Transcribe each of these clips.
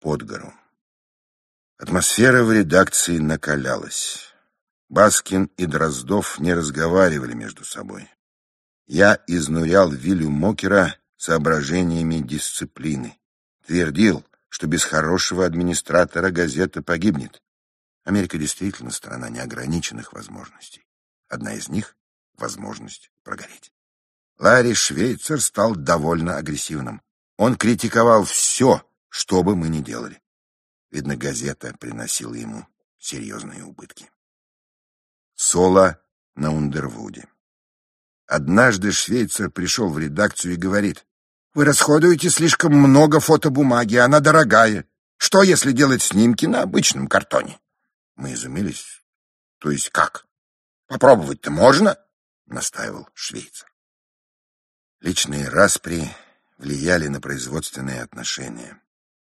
под гору. Атмосфера в редакции накалялась. Баскин и Дроздов не разговаривали между собой. Я изнурял Вилю Мокера соображениями дисциплины. Твердил, что без хорошего администратора газета погибнет. Америка действительно страна неограниченных возможностей. Одна из них — возможность прогореть. Ларри Швейцер стал довольно агрессивным. Он критиковал все, что бы мы ни делали. Видно, газета приносила ему серьезные убытки. Соло на Ундервуде. Однажды Швейцер пришел в редакцию и говорит, «Вы расходуете слишком много фотобумаги, она дорогая. Что, если делать снимки на обычном картоне?» Мы изумились. «То есть как? Попробовать-то можно?» — настаивал Швейцер. Личные распри влияли на производственные отношения.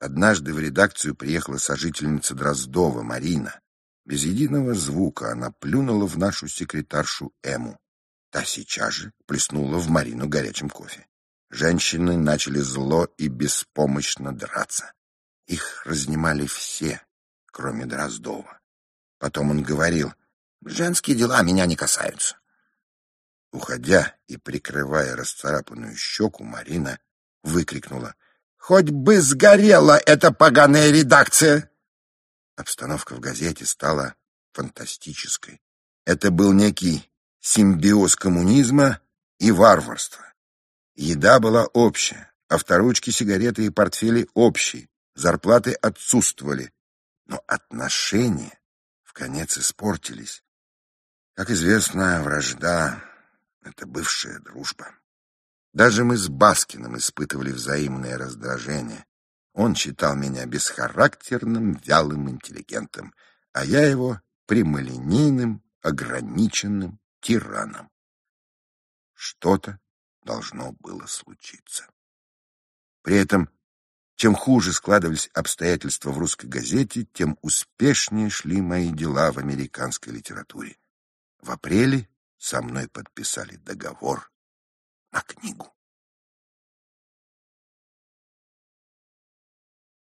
Однажды в редакцию приехала сожительница Дроздова, Марина. Без единого звука она плюнула в нашу секретаршу Эму. Та сейчас же плеснула в Марину горячим кофе. Женщины начали зло и беспомощно драться. Их разнимали все, кроме Дроздова. Потом он говорил, «Женские дела меня не касаются. Уходя и прикрывая расцарапанную щеку, Марина выкрикнула. «Хоть бы сгорела эта поганая редакция!» Обстановка в газете стала фантастической. Это был некий симбиоз коммунизма и варварства. Еда была общая, авторучки, сигареты и портфели общие, зарплаты отсутствовали, но отношения в конец испортились. Как известно, вражда это бывшая дружба. Даже мы с Баскиным испытывали взаимное раздражение. Он считал меня бесхарактерным, вялым интеллигентом, а я его прямолинейным, ограниченным тираном. Что-то должно было случиться. При этом, чем хуже складывались обстоятельства в русской газете, тем успешнее шли мои дела в американской литературе. В апреле со мной подписали договор на книгу.